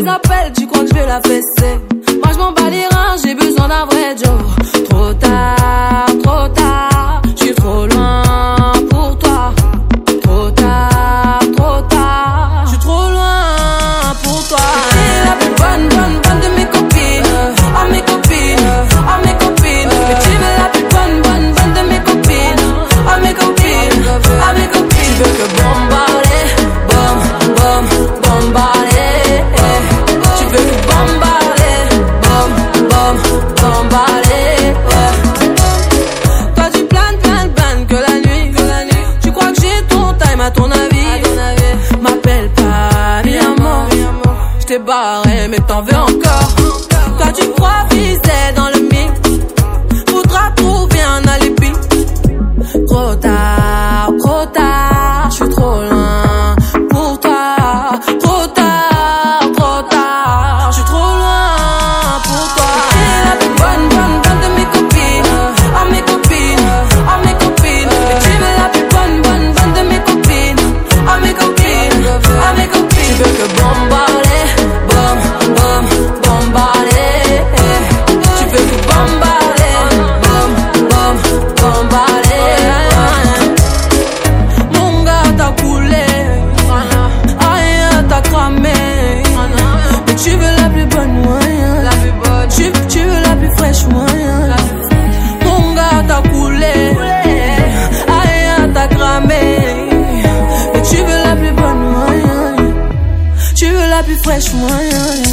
les appels, tu crois que je vais la fesser. Moi je m'en bats les reins. mais t'en veux encore. Quand tu profitais dans le mix, faudra trouver un alibi. Trop tard, trop tard, je suis trop loin. fresh one.